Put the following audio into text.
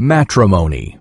Matrimony.